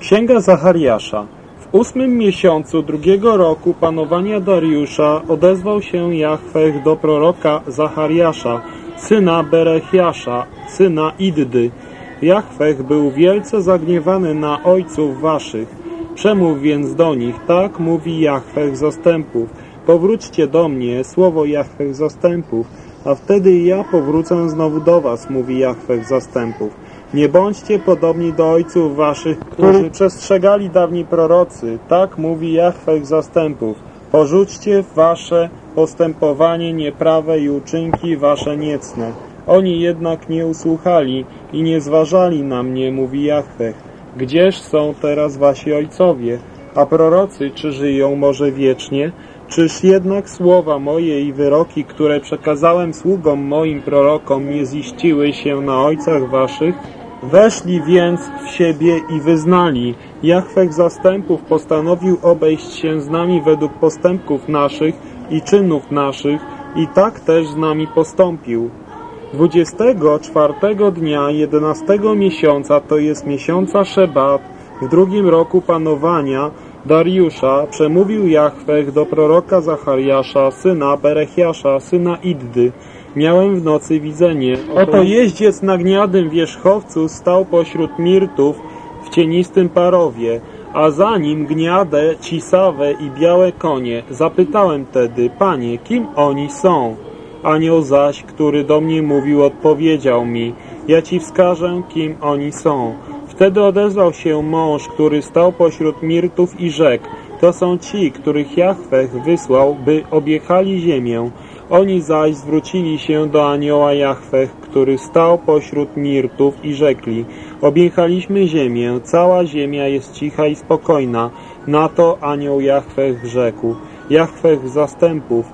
Księga Zachariasza. W ósmym miesiącu drugiego roku panowania Dariusza odezwał się Jachwech do proroka Zachariasza, syna Berechiasza, syna Iddy. Jachwech był wielce zagniewany na ojców waszych. Przemów więc do nich, tak mówi Jachwech zastępów. Powróćcie do mnie, słowo Jachwech zastępów, a wtedy ja powrócę znowu do was, mówi Jachwech zastępów. Nie bądźcie podobni do ojców waszych, którzy przestrzegali dawni prorocy. Tak mówi Jachwech zastępów. Porzućcie wasze postępowanie nieprawe i uczynki wasze niecne. Oni jednak nie usłuchali i nie zważali na mnie, mówi Jachwech. Gdzież są teraz wasi ojcowie? A prorocy, czy żyją może wiecznie? Czyż jednak słowa moje i wyroki, które przekazałem sługom moim prorokom, nie ziściły się na ojcach waszych? Weszli więc w siebie i wyznali. Jachwech zastępów postanowił obejść się z nami według postępków naszych i czynów naszych i tak też z nami postąpił. 24 dnia 11 miesiąca, to jest miesiąca Szebat, w drugim roku panowania Dariusza przemówił Jachwech do proroka Zachariasza, syna Berechiasza, syna Iddy. Miałem w nocy widzenie. Oto jeździec na gniadym wierzchowcu stał pośród mirtów w cienistym parowie, a za nim gniade, cisawe i białe konie. Zapytałem tedy, panie, kim oni są? Anioł zaś, który do mnie mówił, odpowiedział mi, ja ci wskażę, kim oni są. Wtedy odezwał się mąż, który stał pośród mirtów i rzekł, to są ci, których Jachwech wysłał, by objechali ziemię. Oni zaś zwrócili się do anioła Jachwech, który stał pośród mirtów i rzekli, objechaliśmy ziemię, cała ziemia jest cicha i spokojna. Na to anioł Jachwech rzekł, Jachwech zastępów,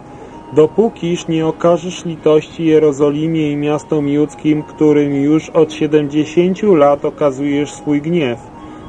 dopókiż nie okażesz litości Jerozolimie i miastom judzkim, którym już od siedemdziesięciu lat okazujesz swój gniew.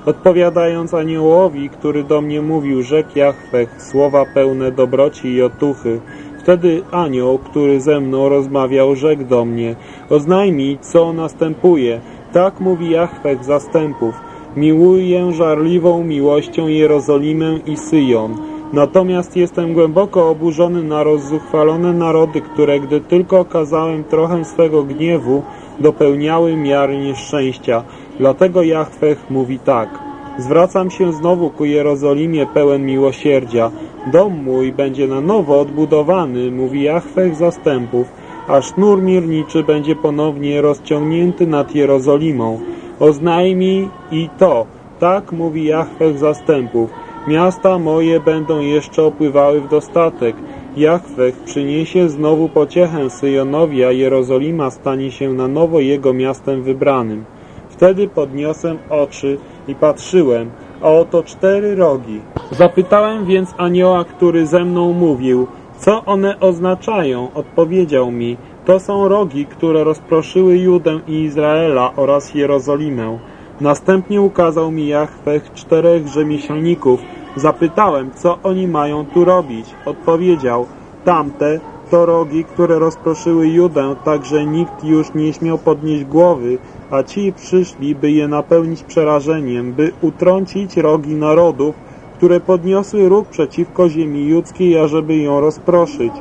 Odpowiadając aniołowi, który do mnie mówił, rzekł Jachwech, słowa pełne dobroci i otuchy. Wtedy anioł, który ze mną rozmawiał, rzekł do mnie, oznajmij, co następuje. Tak mówi Jachwech zastępów. Miłuję żarliwą miłością Jerozolimę i Syjon. Natomiast jestem głęboko oburzony na rozzuchwalone narody, które, gdy tylko okazałem trochę swego gniewu, dopełniały miary nieszczęścia. Dlatego Jachwech mówi tak. Zwracam się znowu ku Jerozolimie pełen miłosierdzia. Dom mój będzie na nowo odbudowany, mówi Jachwech zastępów, a sznur mierniczy będzie ponownie rozciągnięty nad Jerozolimą. Oznajmij i to, tak mówi Jachwech zastępów. Miasta moje będą jeszcze opływały w dostatek. Jachwech przyniesie znowu pociechę Syjonowi, a Jerozolima stanie się na nowo jego miastem wybranym. Wtedy podniosłem oczy i patrzyłem, a oto cztery rogi. Zapytałem więc anioła, który ze mną mówił, co one oznaczają. Odpowiedział mi, to są rogi, które rozproszyły Judę i Izraela oraz Jerozolimę. Następnie ukazał mi Jachwech czterech rzemieślników. Zapytałem, co oni mają tu robić. Odpowiedział, tamte to rogi, które rozproszyły Judę, tak że nikt już nie śmiał podnieść głowy, a ci przyszli, by je napełnić przerażeniem, by utrącić rogi narodów, które podniosły róg przeciwko ziemi judzkiej, ażeby ją rozproszyć.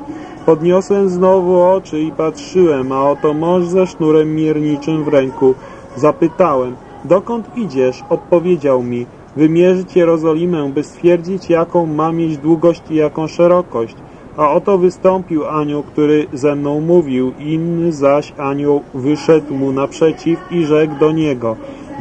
Podniosłem znowu oczy i patrzyłem, a oto mąż ze sznurem mierniczym w ręku. Zapytałem, dokąd idziesz? Odpowiedział mi, wymierzyć Jerozolimę, by stwierdzić, jaką ma mieć długość i jaką szerokość. A oto wystąpił anioł, który ze mną mówił, inny zaś anioł wyszedł mu naprzeciw i rzekł do niego,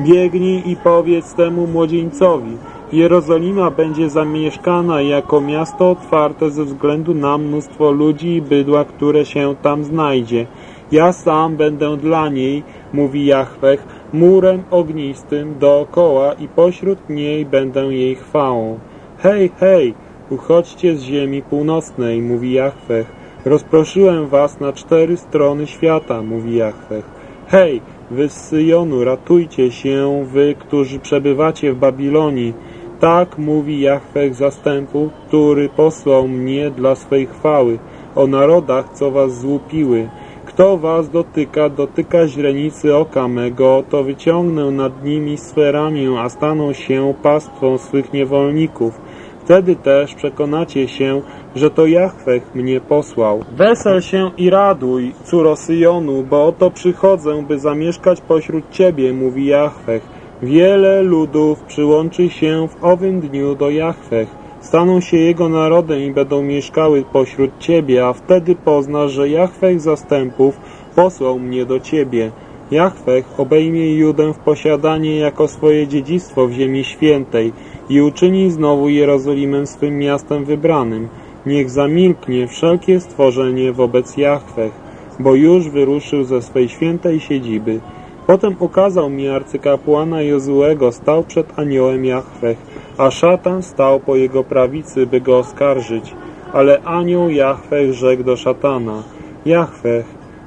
biegnij i powiedz temu młodzieńcowi, Jerozolima będzie zamieszkana jako miasto otwarte ze względu na mnóstwo ludzi i bydła, które się tam znajdzie. Ja sam będę dla niej, mówi Jachwech, murem ognistym dookoła i pośród niej będę jej chwałą. Hej, hej, uchodźcie z ziemi północnej, mówi Jachwech. Rozproszyłem was na cztery strony świata, mówi Jachwech. Hej, wy z Syjonu, ratujcie się, wy, którzy przebywacie w Babilonii. Tak mówi Jahweh zastępów, który posłał mnie dla swej chwały, o narodach, co was złupiły. Kto was dotyka, dotyka źrenicy oka mego, to wyciągnę nad nimi swe ramię, a staną się pastwą swych niewolników. Wtedy też przekonacie się, że to Jahweh mnie posłał. Wesel się i raduj, córo Syjonu, bo oto przychodzę, by zamieszkać pośród Ciebie, mówi Jahweh. Wiele ludów przyłączy się w owym dniu do Jahweh. Staną się Jego narodem i będą mieszkały pośród Ciebie, a wtedy poznasz, że Jahweh zastępów posłał mnie do Ciebie. Jahweh obejmie Judę w posiadanie jako swoje dziedzictwo w ziemi świętej i uczyni znowu Jerozolimę swym miastem wybranym. Niech zamilknie wszelkie stworzenie wobec Jahweh, bo już wyruszył ze swej świętej siedziby. Potem ukazał mi arcykapłana Jozułego, stał przed aniołem Jahweh, a szatan stał po jego prawicy, by go oskarżyć. Ale anioł Jahweh rzekł do szatana, Jahweh,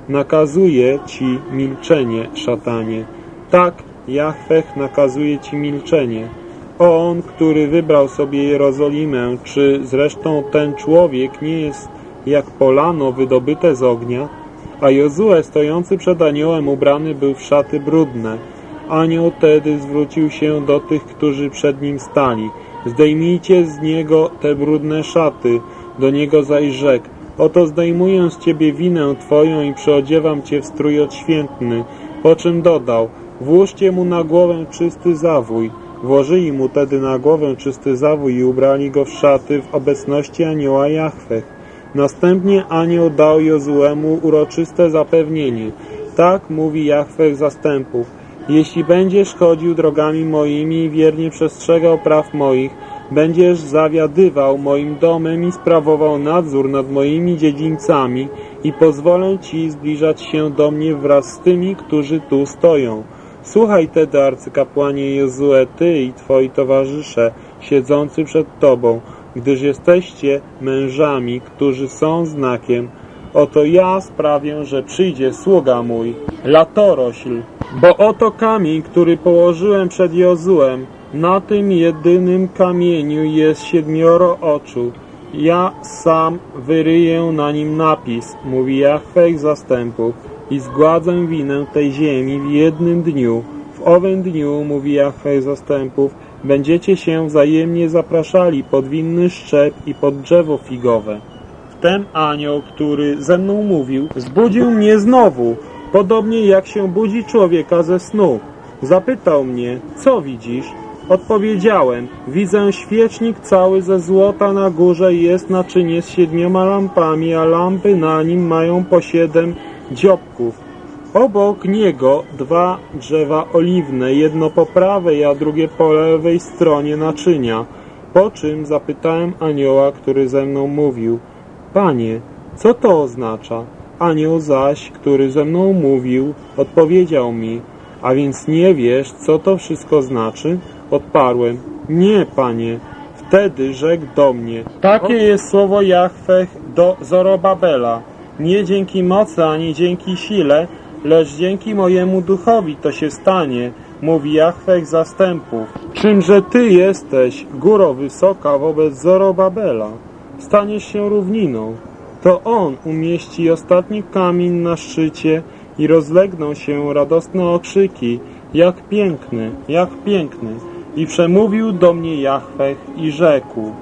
nakazuje ci milczenie, szatanie. Tak, Jahweh nakazuje ci milczenie. On, który wybrał sobie Jerozolimę, czy zresztą ten człowiek nie jest jak polano wydobyte z ognia? A Jozue, stojący przed aniołem, ubrany był w szaty brudne. Anioł tedy zwrócił się do tych, którzy przed nim stali. Zdejmijcie z niego te brudne szaty. Do niego zaś rzekł, oto zdejmuję z ciebie winę twoją i przyodziewam cię w strój odświętny. Po czym dodał, włóżcie mu na głowę czysty zawój. Włożyli mu tedy na głowę czysty zawój i ubrali go w szaty w obecności anioła Jahweh. Następnie anioł dał Jozuemu uroczyste zapewnienie. Tak mówi Jahweh zastępów. Jeśli będziesz chodził drogami moimi i wiernie przestrzegał praw moich, będziesz zawiadywał moim domem i sprawował nadzór nad moimi dziedzińcami i pozwolę ci zbliżać się do mnie wraz z tymi, którzy tu stoją. Słuchaj tedy, arcykapłanie Jozue, ty i twoi towarzysze, siedzący przed tobą, gdyż jesteście mężami, którzy są znakiem. Oto ja sprawię, że przyjdzie sługa mój, latorośl. Bo oto kamień, który położyłem przed Jozuem, na tym jedynym kamieniu jest siedmioro oczu. Ja sam wyryję na nim napis, mówi Jahweh zastępów, i zgładzę winę tej ziemi w jednym dniu. W owym dniu, mówi Jahweh zastępów, będziecie się wzajemnie zapraszali pod winny szczep i pod drzewo figowe. Wtem anioł, który ze mną mówił, zbudził mnie znowu, podobnie jak się budzi człowieka ze snu. Zapytał mnie, co widzisz? Odpowiedziałem, widzę świecznik cały ze złota na górze i jest naczynie z siedmioma lampami, a lampy na nim mają po siedem dziobków. Obok niego dwa drzewa oliwne, jedno po prawej, a drugie po lewej stronie naczynia. Po czym zapytałem anioła, który ze mną mówił, Panie, co to oznacza? Anioł zaś, który ze mną mówił, odpowiedział mi, a więc nie wiesz, co to wszystko znaczy? Odparłem, nie, Panie. Wtedy rzekł do mnie, takie jest słowo Jahweh do Zorobabela. Nie dzięki mocy, ani dzięki sile, lecz dzięki mojemu duchowi to się stanie, mówi Jahweh zastępów. Czymże Ty jesteś, góro wysoka wobec Zorobabela? Staniesz się równiną. To On umieści ostatni kamień na szczycie i rozlegną się radosne okrzyki, jak piękny, jak piękny. I przemówił do mnie Jahweh i rzekł,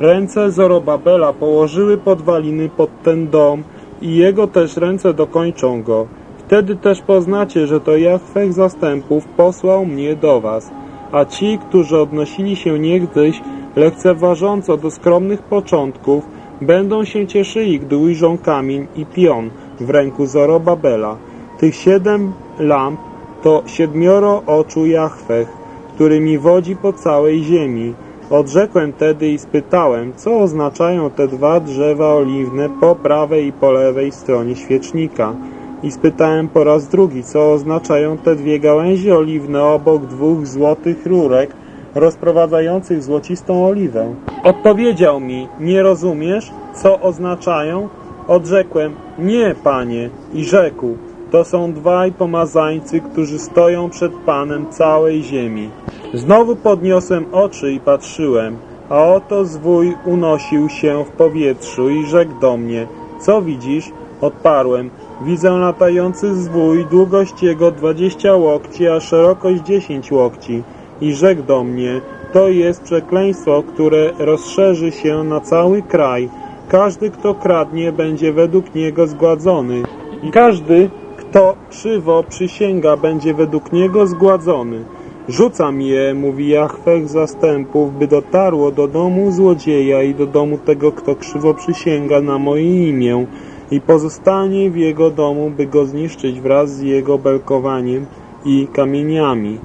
Ręce Zorobabela położyły podwaliny pod ten dom i jego też ręce dokończą go. Wtedy też poznacie, że to Jahweh zastępów posłał mnie do was. A ci, którzy odnosili się niegdyś lekceważąco do skromnych początków, będą się cieszyli, gdy ujrzą kamień i pion w ręku Zorobabela. Tych siedem lamp to siedmioro oczu Jahweh, którymi wodzi po całej ziemi. Odrzekłem tedy i spytałem, co oznaczają te dwa drzewa oliwne po prawej i po lewej stronie świecznika. I spytałem po raz drugi, co oznaczają te dwie gałęzie oliwne obok dwóch złotych rurek, rozprowadzających złocistą oliwę. Odpowiedział mi, nie rozumiesz, co oznaczają? Odrzekłem, nie, panie, i rzekł, to są dwaj pomazańcy, którzy stoją przed Panem całej ziemi. Znowu podniosłem oczy i patrzyłem, a oto zwój unosił się w powietrzu i rzekł do mnie, co widzisz? Odparłem, widzę latający zwój, długość jego dwadzieścia łokci, a szerokość dziesięć łokci. I rzekł do mnie, to jest przekleństwo, które rozszerzy się na cały kraj. Każdy, kto kradnie, będzie według niego zgładzony. I każdy, kto krzywo przysięga, będzie według niego zgładzony. Rzucam je, mówi Jachwech zastępów, by dotarło do domu złodzieja i do domu tego, kto krzywo przysięga na moje imię i pozostanie w jego domu, by go zniszczyć wraz z jego belkowaniem i kamieniami.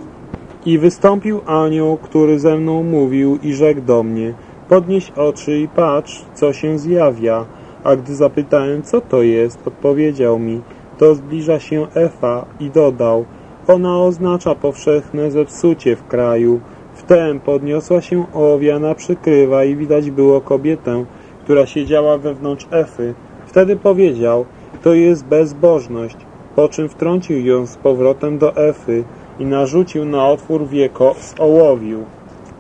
I wystąpił anioł, który ze mną mówił i rzekł do mnie, podnieś oczy i patrz, co się zjawia. A gdy zapytałem, co to jest, odpowiedział mi, to zbliża się Efa i dodał, ona oznacza powszechne zepsucie w kraju. Wtem podniosła się owiana przykrywa i widać było kobietę, która siedziała wewnątrz Efy. Wtedy powiedział, to jest bezbożność, po czym wtrącił ją z powrotem do Efy i narzucił na otwór wieko z ołowiu.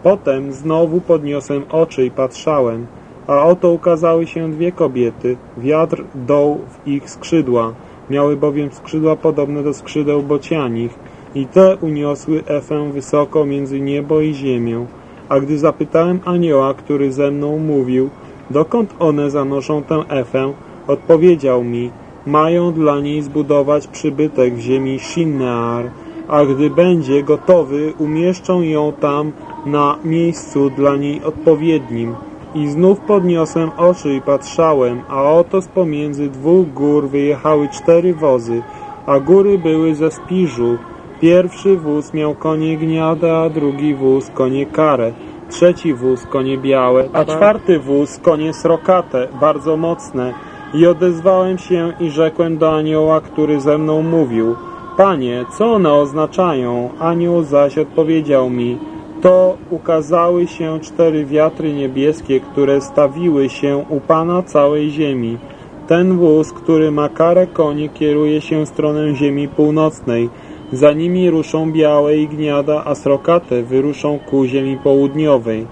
Potem znowu podniosłem oczy i patrzałem, a oto ukazały się dwie kobiety, wiatr doł w ich skrzydła, miały bowiem skrzydła podobne do skrzydeł bocianich i te uniosły Efę wysoko między niebo i ziemię. A gdy zapytałem anioła, który ze mną mówił, dokąd one zanoszą tę Efę, odpowiedział mi, mają dla niej zbudować przybytek w ziemi Shinnear, a gdy będzie gotowy, umieszczą ją tam na miejscu dla niej odpowiednim. I znów podniosłem oczy i patrzałem, a oto z pomiędzy dwóch gór wyjechały cztery wozy, a góry były ze spiżu. Pierwszy wóz miał konie gniada, a drugi wóz konie karę, trzeci wóz konie białe, a czwarty wóz konie srokate, bardzo mocne. I odezwałem się i rzekłem do anioła, który ze mną mówił, Panie, co one oznaczają? Anioł zaś odpowiedział mi, to ukazały się cztery wiatry niebieskie, które stawiły się u Pana całej ziemi. Ten wóz, który ma karę koni, kieruje się w stronę ziemi północnej. Za nimi ruszą białe i gniada, a srokate wyruszą ku ziemi południowej.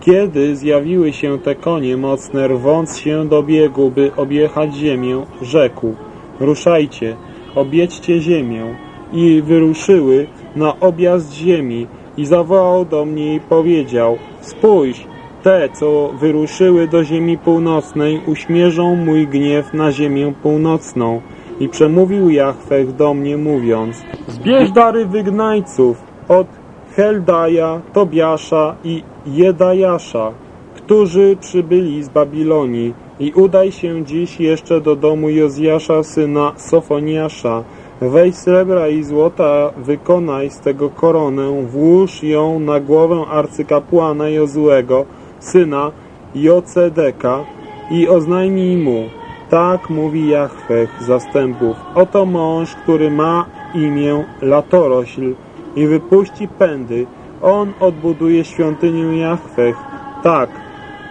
Kiedy zjawiły się te konie mocne, rwąc się do biegu, by objechać ziemię, rzekł, ruszajcie, objedźcie ziemię. I wyruszyły na objazd ziemi i zawołał do mnie i powiedział, spójrz, te, co wyruszyły do ziemi północnej, uśmierzą mój gniew na ziemię północną. I przemówił Jachwech do mnie, mówiąc, zbierz dary wygnajców od Heldaja, Tobiasza i Jedajasza, którzy przybyli z Babilonii. I udaj się dziś jeszcze do domu Jozjasza, syna Sofoniasza. Weź srebra i złota, wykonaj z tego koronę, włóż ją na głowę arcykapłana Jozłego, syna Jocedeka i oznajmij mu, tak mówi Jachwech zastępów, oto mąż, który ma imię Latorośl i wypuści pędy, on odbuduje świątynię Jachwech, tak,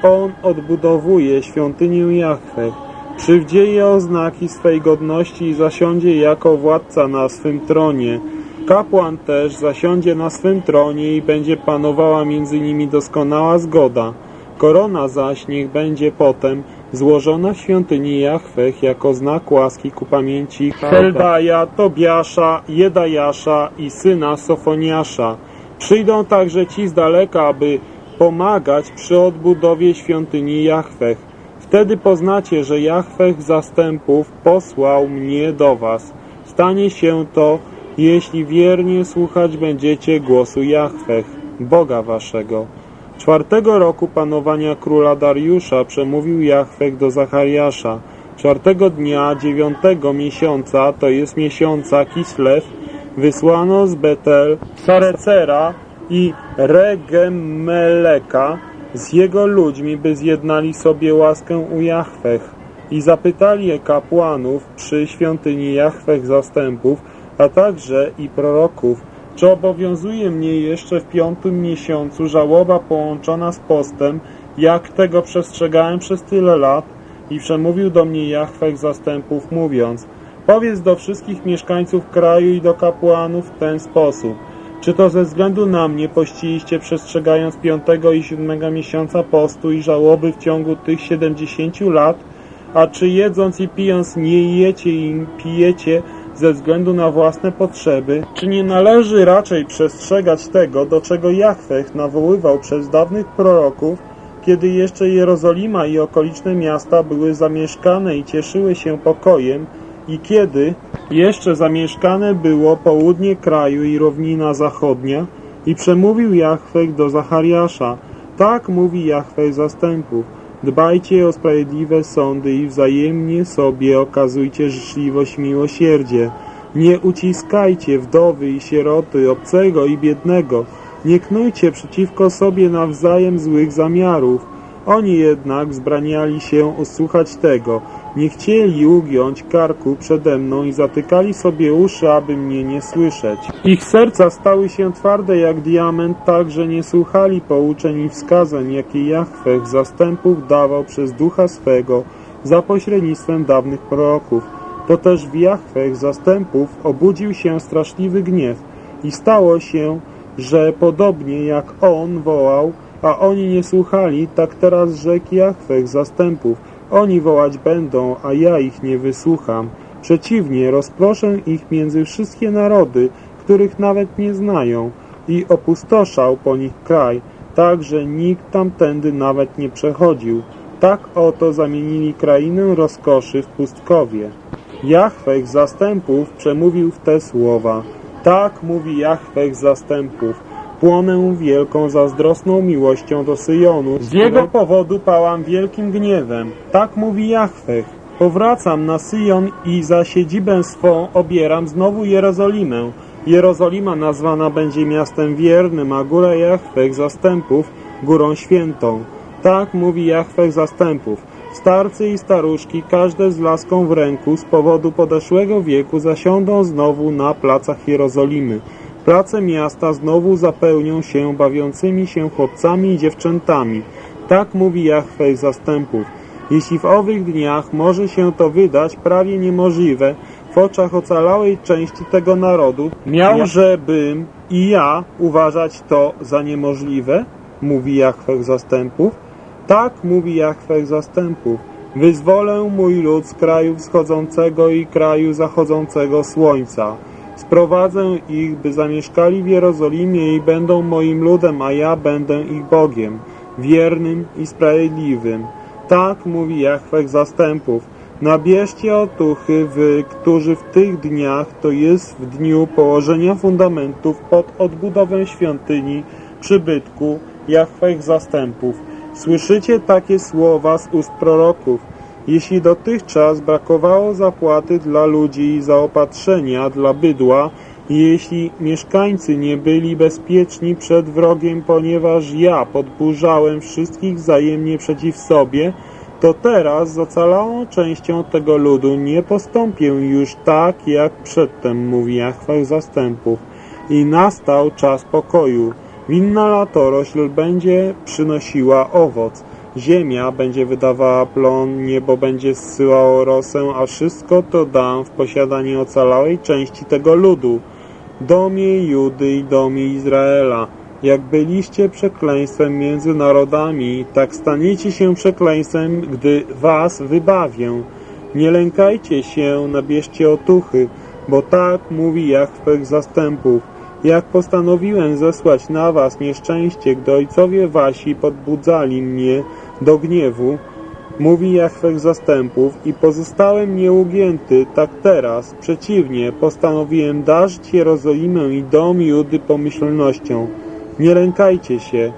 on odbudowuje świątynię Jachwech, przywdzieje oznaki swej godności i zasiądzie jako władca na swym tronie. Kapłan też zasiądzie na swym tronie i będzie panowała między nimi doskonała zgoda. Korona zaś niech będzie potem złożona w świątyni Jachwech jako znak łaski ku pamięci Heldaja, Tobiasza, Jedajasza i syna Sofoniasza. Przyjdą także ci z daleka, aby pomagać przy odbudowie świątyni Jachwech. Wtedy poznacie, że Jachwech zastępów posłał mnie do was. Stanie się to, jeśli wiernie słuchać będziecie głosu Jachwech, Boga waszego. Czwartego roku panowania króla Dariusza przemówił Jachwech do Zachariasza. Czwartego dnia dziewiątego miesiąca, to jest miesiąca Kislew, wysłano z Betel Sarecera i Regemeleka z jego ludźmi, by zjednali sobie łaskę u Jachwech i zapytali kapłanów przy świątyni Jachwech zastępów, a także i proroków, czy obowiązuje mnie jeszcze w piątym miesiącu żałoba połączona z postem, jak tego przestrzegałem przez tyle lat? I przemówił do mnie Jachwech zastępów, mówiąc, powiedz do wszystkich mieszkańców kraju i do kapłanów w ten sposób, Czy to ze względu na mnie pościliście przestrzegając piątego i siódmego miesiąca postu i żałoby w ciągu tych siedemdziesięciu lat? A czy jedząc i pijąc nie jecie i pijecie ze względu na własne potrzeby? Czy nie należy raczej przestrzegać tego, do czego Jachwech nawoływał przez dawnych proroków, kiedy jeszcze Jerozolima i okoliczne miasta były zamieszkane i cieszyły się pokojem i kiedy jeszcze zamieszkane było południe kraju i równina zachodnia i przemówił Jachwech do Zachariasza. Tak mówi Jachwech zastępów. Dbajcie o sprawiedliwe sądy i wzajemnie sobie okazujcie życzliwość miłosierdzie. Nie uciskajcie wdowy i sieroty, obcego i biednego. Nie knujcie przeciwko sobie nawzajem złych zamiarów. Oni jednak wzbraniali się usłuchać tego. Nie chcieli ugiąć karku przede mną i zatykali sobie uszy, aby mnie nie słyszeć. Ich serca stały się twarde jak diament, tak, że nie słuchali pouczeń i wskazań, jakie Jachwech zastępów dawał przez ducha swego za pośrednictwem dawnych proroków. To też w Jachwech zastępów obudził się straszliwy gniew i stało się, że podobnie jak on wołał, a oni nie słuchali, tak teraz rzekł Jachwech zastępów. Oni wołać będą, a ja ich nie wysłucham. Przeciwnie, rozproszę ich między wszystkie narody, których nawet nie znają i opustoszał po nich kraj, tak, że nikt tamtędy nawet nie przechodził. Tak oto zamienili krainę rozkoszy w pustkowie. Jachwech zastępów przemówił w te słowa. Tak mówi Jachwech zastępów. Płonę wielką, zazdrosną miłością do Syjonu. Z jego powodu pałam wielkim gniewem. Tak mówi Jachwech. Powracam na Syjon i za siedzibę swą obieram znowu Jerozolimę. Jerozolima nazwana będzie miastem wiernym, a góra Jachwech zastępów górą świętą. Tak mówi Jachwech zastępów. Starcy i staruszki, każde z laską w ręku, z powodu podeszłego wieku zasiądą znowu na placach Jerozolimy. Place miasta znowu zapełnią się bawiącymi się chłopcami i dziewczętami. Tak mówi Jachwej zastępów. Jeśli w owych dniach może się to wydać prawie niemożliwe w oczach ocalałej części tego narodu, miałżebym i ja uważać to za niemożliwe, mówi Jachwech zastępów. Tak mówi Jachwech zastępów. Wyzwolę mój lud z kraju wschodzącego i kraju zachodzącego słońca. Sprowadzę ich, by zamieszkali w Jerozolimie i będą moim ludem, a ja będę ich Bogiem, wiernym i sprawiedliwym. Tak mówi Jachwech zastępów. Nabierzcie otuchy wy, którzy w tych dniach, to jest w dniu położenia fundamentów pod odbudowę świątyni, przybytku Jachwech zastępów. Słyszycie takie słowa z ust proroków. Jeśli dotychczas brakowało zapłaty dla ludzi i zaopatrzenia dla bydła, jeśli mieszkańcy nie byli bezpieczni przed wrogiem, ponieważ ja podburzałem wszystkich wzajemnie przeciw sobie, to teraz z ocalałą częścią tego ludu nie postąpię już tak, jak przedtem, mówi Jachwech zastępów. I nastał czas pokoju. Winna latorośl będzie przynosiła owoc. Ziemia będzie wydawała plon, niebo będzie zsyłało rosę, a wszystko to dam w posiadanie ocalałej części tego ludu, domie Judy i domie Izraela. Jak byliście przekleństwem między narodami, tak staniecie się przekleństwem, gdy was wybawię. Nie lękajcie się, nabierzcie otuchy, bo tak mówi Jachwech zastępów. Jak postanowiłem zesłać na was nieszczęście, gdy ojcowie wasi podbudzali mnie do gniewu, mówi Jachwech zastępów, i pozostałem nieugięty, tak teraz, przeciwnie, postanowiłem darzyć Jerozolimę i dom Judy pomyślnością. Nie lękajcie się.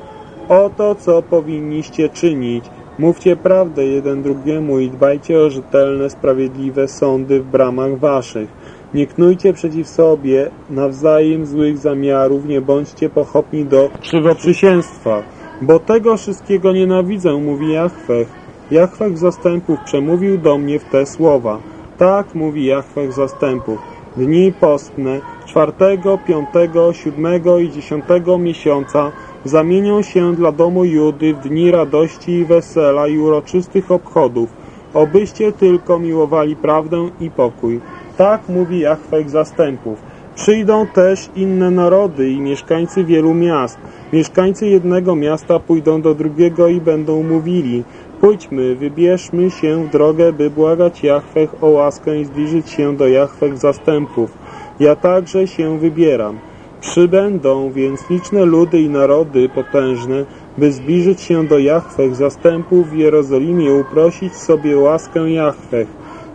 Oto, co powinniście czynić. Mówcie prawdę jeden drugiemu i dbajcie o rzetelne, sprawiedliwe sądy w bramach waszych. Nie knujcie przeciw sobie nawzajem złych zamiarów, nie bądźcie pochopni do krzywoprzysięstwa. Bo tego wszystkiego nienawidzę, mówi Jachwech. Jachwech zastępów przemówił do mnie w te słowa. Tak mówi Jachwech zastępów. Dni postne, czwartego, piątego, siódmego i dziesiątego miesiąca zamienią się dla domu Judy w dni radości i wesela i uroczystych obchodów, obyście tylko miłowali prawdę i pokój. Tak mówi Jachwech zastępów. Przyjdą też inne narody i mieszkańcy wielu miast. Mieszkańcy jednego miasta pójdą do drugiego i będą mówili Pójdźmy, wybierzmy się w drogę, by błagać Jachwech o łaskę i zbliżyć się do Jachwech zastępów. Ja także się wybieram. Przybędą więc liczne ludy i narody potężne, by zbliżyć się do Jachwech zastępów w Jerozolimie, uprosić sobie łaskę Jachwech.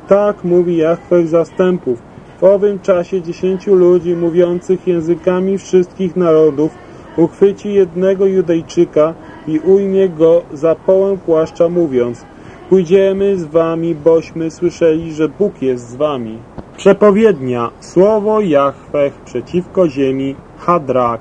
Tak mówi Jachwech zastępów. W owym czasie dziesięciu ludzi mówiących językami wszystkich narodów uchwyci jednego Judejczyka i ujmie go za połę płaszcza mówiąc Pójdziemy z wami, bośmy słyszeli, że Bóg jest z wami. Przepowiednia. Słowo Jachwech przeciwko ziemi Hadrak.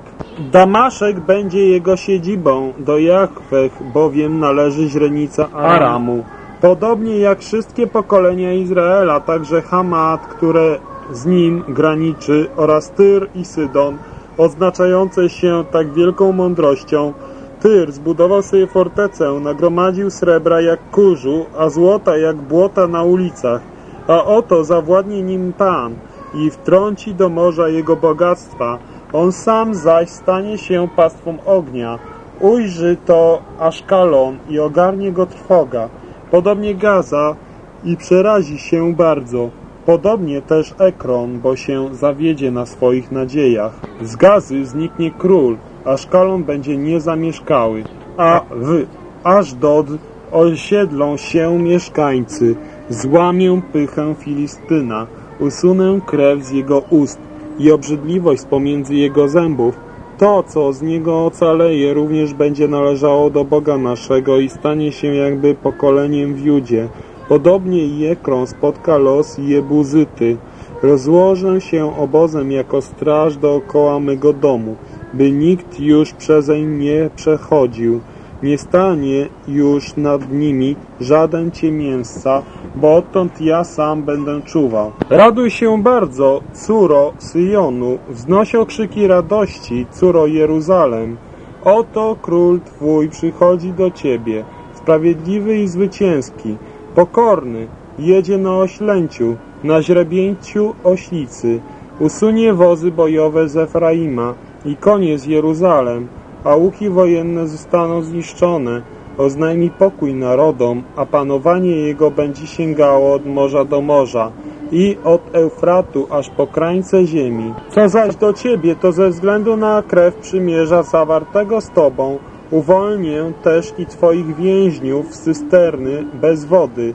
Damaszek będzie jego siedzibą, do Jachwech bowiem należy źrenica Aramu. Podobnie jak wszystkie pokolenia Izraela, także Hamat, które z nim graniczy oraz Tyr i Sydon, oznaczające się tak wielką mądrością, Tyr zbudował sobie fortecę, nagromadził srebra jak kurzu, a złota jak błota na ulicach. A oto zawładnie nim Pan i wtrąci do morza jego bogactwa. On sam zaś stanie się pastwą ognia. Ujrzy to Aszkalon i ogarnie go trwoga. Podobnie Gaza i przerazi się bardzo. Podobnie też Ekron, bo się zawiedzie na swoich nadziejach. Z Gazy zniknie król, a Szkalon będzie niezamieszkały, a w Ażdod osiedlą się mieszkańcy. Złamię pychę Filistyna, usunę krew z jego ust i obrzydliwość pomiędzy jego zębów. To, co z niego ocaleje, również będzie należało do Boga naszego i stanie się jakby pokoleniem w Judzie. Podobnie i Ekron spotka los Jebuzyty. Rozłożę się obozem jako straż dookoła mego domu, by nikt już przezeń nie przechodził. Nie stanie już nad nimi żaden ciemięsca, bo odtąd ja sam będę czuwał. Raduj się bardzo, córo Syjonu, wznoś okrzyki radości, córo Jeruzalem. Oto król Twój przychodzi do Ciebie, sprawiedliwy i zwycięski, pokorny, jedzie na oślęciu, na źrebięciu oślicy, usunie wozy bojowe z Efraima i konie z Jeruzalem, a łuki wojenne zostaną zniszczone, oznajmi pokój narodom, a panowanie jego będzie sięgało od morza do morza i od Eufratu aż po krańce ziemi. Co zaś do Ciebie, to ze względu na krew przymierza zawartego z Tobą, uwolnię też i Twoich więźniów z cysterny bez wody.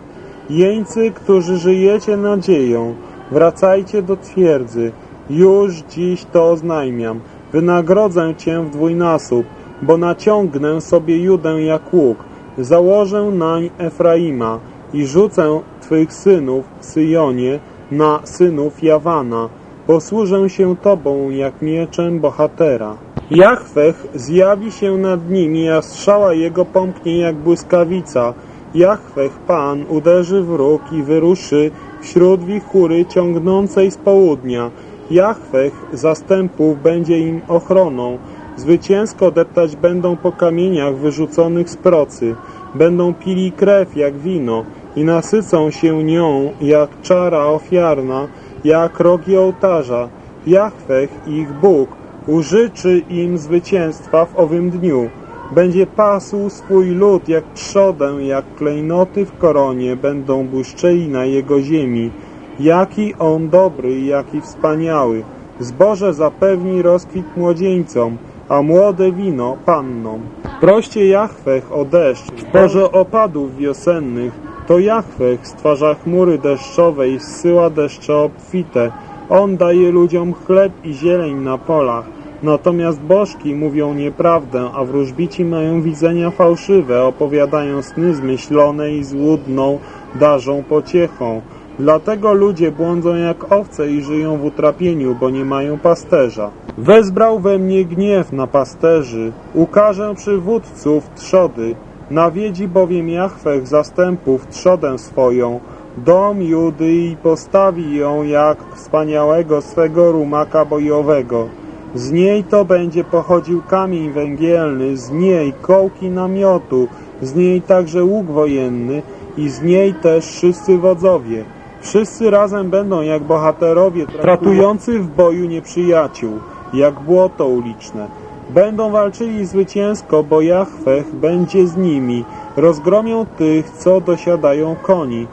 Jeńcy, którzy żyjecie nadzieją, wracajcie do twierdzy. Już dziś to oznajmiam. Wynagrodzę Cię w dwójnasób, bo naciągnę sobie Judę jak łuk. Założę nań Efraima i rzucę Twych synów Syjonie na synów Jawana. Posłużę się Tobą jak mieczem bohatera. Jachwech zjawi się nad nimi, a strzała jego pomknie jak błyskawica. Jachwech Pan uderzy w róg i wyruszy wśród wichury ciągnącej z południa. Jachwech zastępów będzie im ochroną. Zwycięsko deptać będą po kamieniach wyrzuconych z procy. Będą pili krew jak wino i nasycą się nią jak czara ofiarna, jak rogi ołtarza. Jachwech, ich Bóg, użyczy im zwycięstwa w owym dniu. Będzie pasł swój lud jak trzodę, jak klejnoty w koronie będą błyszczeli na jego ziemi. Jaki on dobry, jaki wspaniały. Zboże zapewni rozkwit młodzieńcom, a młode wino pannom. Proście Jachwech o deszcz, w opadów wiosennych, to Jachwech stwarza chmury deszczowe i zsyła deszcze obfite. On daje ludziom chleb i zieleń na polach. Natomiast bożki mówią nieprawdę, a wróżbici mają widzenia fałszywe, opowiadają sny zmyślone i złudną darzą pociechą. Dlatego ludzie błądzą jak owce i żyją w utrapieniu, bo nie mają pasterza. Wezbrał we mnie gniew na pasterzy, ukażę przywódców trzody, nawiedzi bowiem Jachwech zastępów trzodę swoją, dom Judy i postawi ją jak wspaniałego swego rumaka bojowego. Z niej to będzie pochodził kamień węgielny, z niej kołki namiotu, z niej także łuk wojenny i z niej też wszyscy wodzowie. Wszyscy razem będą jak bohaterowie tratujący w boju nieprzyjaciół, jak błoto uliczne. Będą walczyli zwycięsko, bo Jachwech będzie z nimi. Rozgromią tych, co dosiadają koni.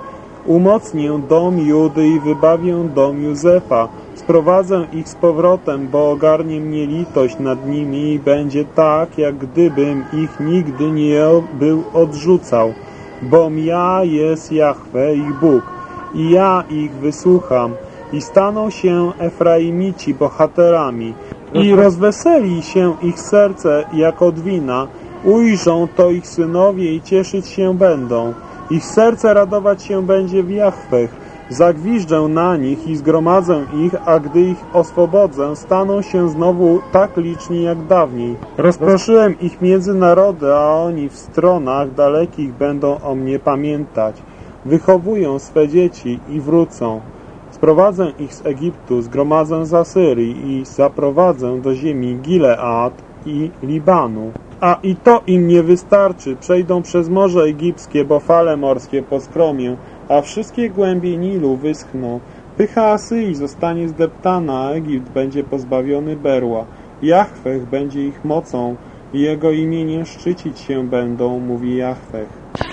Umocnię dom Judy i wybawię dom Józefa. Sprowadzę ich z powrotem, bo ogarnie mnie litość nad nimi i będzie tak, jak gdybym ich nigdy nie był odrzucał. Bom ja jest Jahwe, ich Bóg, i ja ich wysłucham, i staną się Efraimici bohaterami, i rozweseli się ich serce jak od wina, ujrzą to ich synowie i cieszyć się będą. Ich serce radować się będzie w Jahwech. Zagwiżdżę na nich i zgromadzę ich, a gdy ich oswobodzę, staną się znowu tak liczni jak dawniej. Rozproszyłem ich między narody, a oni w stronach dalekich będą o mnie pamiętać. Wychowują swe dzieci i wrócą. Sprowadzę ich z Egiptu, zgromadzę z Asyrii i zaprowadzę do ziemi Gilead i Libanu. A i to im nie wystarczy. Przejdą przez Morze Egipskie, bo fale morskie poskromię, a wszystkie głębie Nilu wyschną. Pycha Asyi zostanie zdeptana, a Egipt będzie pozbawiony berła. Jachwech będzie ich mocą i jego imieniem szczycić się będą, mówi Jachwech.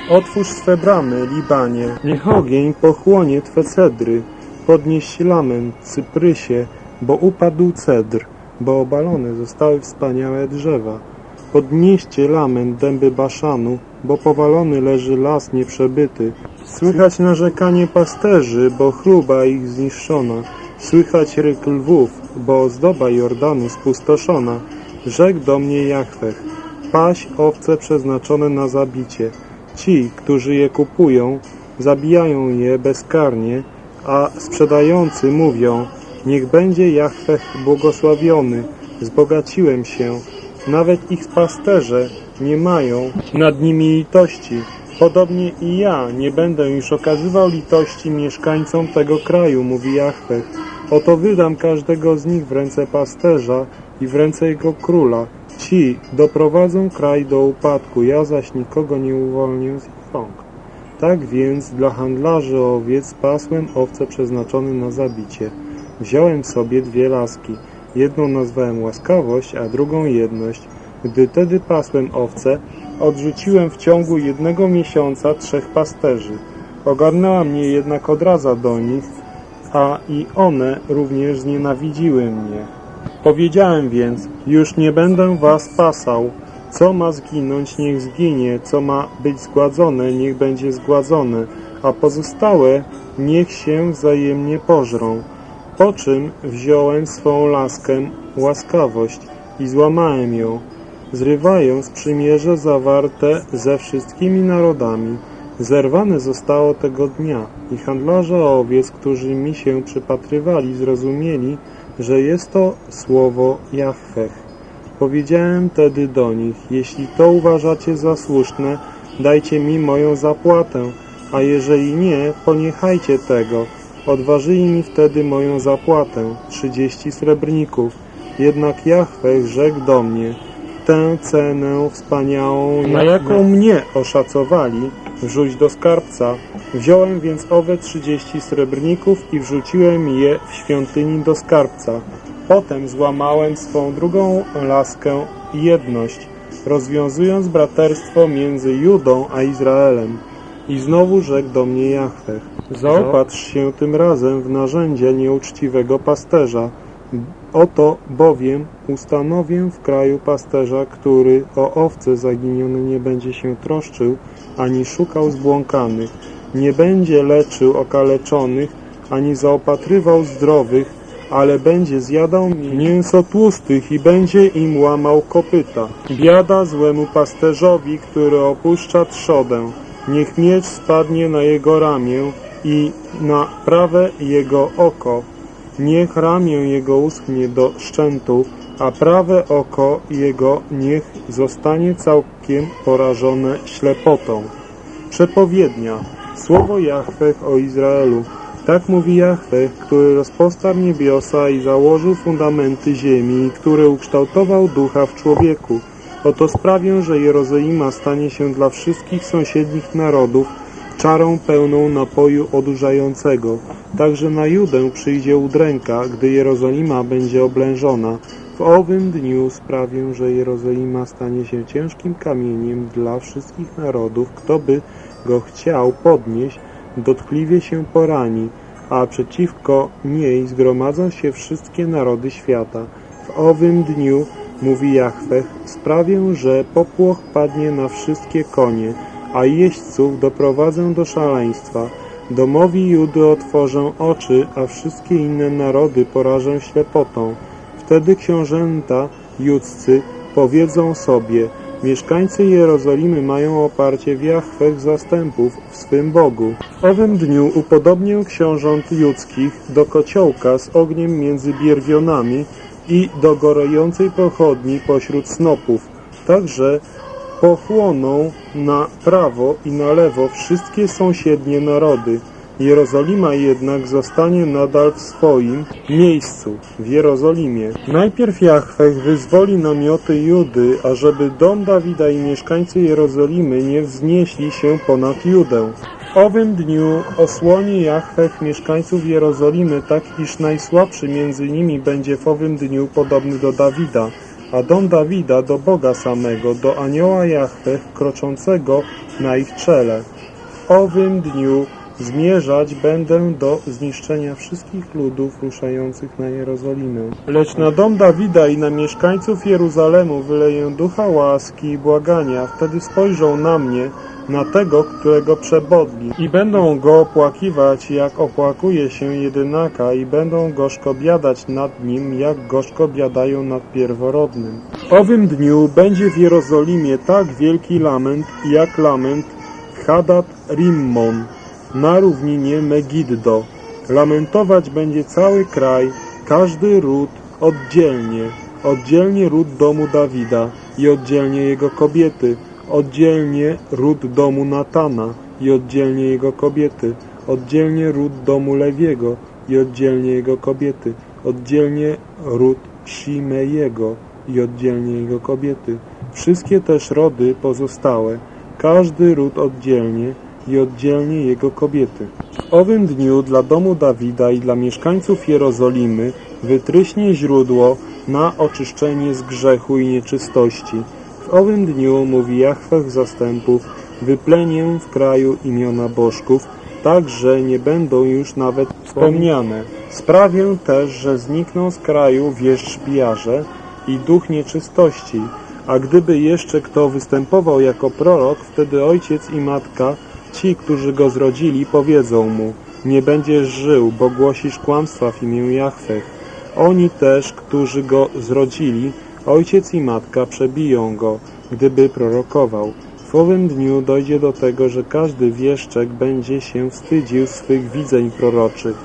Otwórz swe bramy, Libanie, niech ogień pochłonie twe cedry. Podnieś lament, Cyprysie, bo upadł cedr, bo obalone zostały wspaniałe drzewa. Podnieście lament dęby Baszanu, bo powalony leży las nieprzebyty. Słychać narzekanie pasterzy, bo chluba ich zniszczona. Słychać ryk lwów, bo ozdoba Jordanu spustoszona. Rzekł do mnie Jachwech, paś owce przeznaczone na zabicie. Ci, którzy je kupują, zabijają je bezkarnie, a sprzedający mówią, niech będzie Jachwech błogosławiony, zbogaciłem się. Nawet ich pasterze nie mają nad nimi litości. Podobnie i ja nie będę już okazywał litości mieszkańcom tego kraju, mówi Jachwech. Oto wydam każdego z nich w ręce pasterza i w ręce jego króla. Ci doprowadzą kraj do upadku, ja zaś nikogo nie uwolnię z ich rąk. Tak więc dla handlarzy owiec pasłem owce przeznaczone na zabicie. Wziąłem sobie dwie laski. Jedną nazwałem łaskawość, a drugą jedność. Gdy tedy pasłem owce, odrzuciłem w ciągu jednego miesiąca trzech pasterzy. Ogarnęła mnie jednak odraza do nich, a i one również znienawidziły mnie. Powiedziałem więc, już nie będę was pasał. Co ma zginąć, niech zginie, co ma być zgładzone, niech będzie zgładzone, a pozostałe niech się wzajemnie pożrą. Po czym wziąłem swą laskę, łaskawość, i złamałem ją, zrywając przymierze zawarte ze wszystkimi narodami. Zerwane zostało tego dnia i handlarze owiec, którzy mi się przypatrywali, zrozumieli, że jest to słowo Jahwech. Powiedziałem tedy do nich, jeśli to uważacie za słuszne, dajcie mi moją zapłatę, a jeżeli nie, poniechajcie tego. Odważyli mi wtedy moją zapłatę, trzydzieści srebrników. Jednak Jahwech rzekł do mnie, tę cenę wspaniałą, na jaką mnie oszacowali, wrzuć do skarbca. Wziąłem więc owe trzydzieści srebrników i wrzuciłem je w świątyni do skarbca. Potem złamałem swą drugą laskę i jedność, rozwiązując braterstwo między Judą a Izraelem. I znowu rzekł do mnie Jachwech, zaopatrz się tym razem w narzędzie nieuczciwego pasterza. Oto bowiem ustanowię w kraju pasterza, który o owce zaginione nie będzie się troszczył, ani szukał zbłąkanych, nie będzie leczył okaleczonych, ani zaopatrywał zdrowych, ale będzie zjadał mięso tłustych i będzie im łamał kopyta. Biada złemu pasterzowi, który opuszcza trzodę. Niech miecz spadnie na jego ramię i na prawe jego oko. Niech ramię jego uschnie do szczętu, a prawe oko jego niech zostanie całkiem porażone ślepotą. Przepowiednia. Słowo Jahwech o Izraelu. Tak mówi Jahwech, który rozpostarł niebiosa i założył fundamenty ziemi, który ukształtował ducha w człowieku. Oto sprawię, że Jerozolima stanie się dla wszystkich sąsiednich narodów czarą pełną napoju odurzającego. Także na Judę przyjdzie udręka, gdy Jerozolima będzie oblężona. W owym dniu sprawię, że Jerozolima stanie się ciężkim kamieniem dla wszystkich narodów. Kto by go chciał podnieść, dotkliwie się porani, a przeciwko niej zgromadzą się wszystkie narody świata. W owym dniu, mówi Jahwe, sprawię, że popłoch padnie na wszystkie konie, a jeźdźców doprowadzę do szaleństwa. Domowi Judy otworzę oczy, a wszystkie inne narody porażę ślepotą. Wtedy książęta judzcy powiedzą sobie, mieszkańcy Jerozolimy mają oparcie w Jachwech zastępów w swym Bogu. W owym dniu upodobnię książąt judzkich do kociołka z ogniem między bierwionami i do gorejącej pochodni pośród snopów, także pochłoną na prawo i na lewo wszystkie sąsiednie narody. Jerozolima jednak zostanie nadal w swoim miejscu, w Jerozolimie. Najpierw Jachwech wyzwoli namioty Judy, ażeby dom Dawida i mieszkańcy Jerozolimy nie wznieśli się ponad Judę. W owym dniu osłoni Jachwech mieszkańców Jerozolimy tak, iż najsłabszy między nimi będzie w owym dniu podobny do Dawida, a dom Dawida do Boga samego, do anioła Jachwech kroczącego na ich czele. W owym dniu zmierzać będę do zniszczenia wszystkich ludów ruszających na Jerozolimę. Lecz na dom Dawida i na mieszkańców Jeruzalemu wyleję ducha łaski i błagania. Wtedy spojrzą na mnie, na tego, którego przebodli i będą go opłakiwać, jak opłakuje się jedynaka i będą gorzko biadać nad nim, jak gorzko biadają nad pierworodnym. W owym dniu będzie w Jerozolimie tak wielki lament, jak lament Hadad Rimmon na równinie Megiddo. Lamentować będzie cały kraj, każdy ród oddzielnie, oddzielnie ród domu Dawida i oddzielnie jego kobiety, oddzielnie ród domu Natana i oddzielnie jego kobiety, oddzielnie ród domu Lewiego i oddzielnie jego kobiety, oddzielnie ród Shimejego i oddzielnie jego kobiety. Wszystkie też rody pozostałe, każdy ród oddzielnie i oddzielnie jego kobiety. W owym dniu dla domu Dawida i dla mieszkańców Jerozolimy wytryśnie źródło na oczyszczenie z grzechu i nieczystości. W owym dniu, mówi Jachwech zastępów, wyplenię w kraju imiona bożków, tak, że nie będą już nawet wspomniane. Sprawię też, że znikną z kraju wierzbiarze i duch nieczystości, a gdyby jeszcze kto występował jako prorok, wtedy ojciec i matka, ci, którzy go zrodzili, powiedzą mu, nie będziesz żył, bo głosisz kłamstwa w imię Jachwech. Oni też, którzy go zrodzili, ojciec i matka przebiją go, gdyby prorokował. W owym dniu dojdzie do tego, że każdy wieszczek będzie się wstydził swych widzeń proroczych.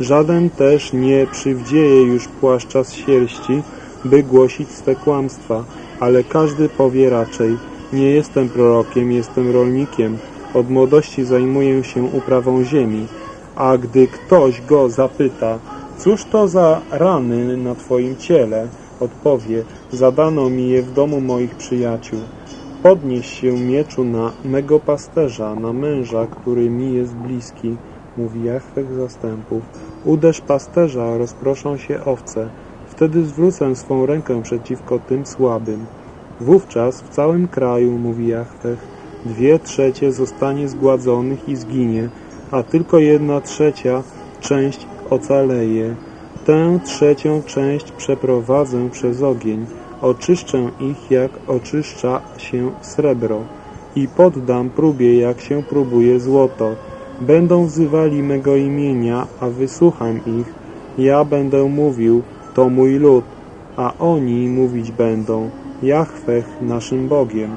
Żaden też nie przywdzieje już płaszcza z sierści, by głosić swe kłamstwa, ale każdy powie raczej, nie jestem prorokiem, jestem rolnikiem, od młodości zajmuję się uprawą ziemi, a gdy ktoś go zapyta, cóż to za rany na Twoim ciele, odpowie, zadano mi je w domu moich przyjaciół. Podnieś się mieczu na mego pasterza, na męża, który mi jest bliski, mówi Jachwech zastępów. Uderz pasterza, rozproszą się owce. Wtedy zwrócę swą rękę przeciwko tym słabym. Wówczas w całym kraju, mówi Jachwech, dwie trzecie zostanie zgładzonych i zginie, a tylko jedna trzecia część ocaleje. Tę trzecią część przeprowadzę przez ogień, oczyszczę ich, jak oczyszcza się srebro i poddam próbie, jak się próbuje złoto. Będą wzywali mego imienia, a wysłucham ich. Ja będę mówił, to mój lud, a oni mówić będą, Jachwech naszym Bogiem.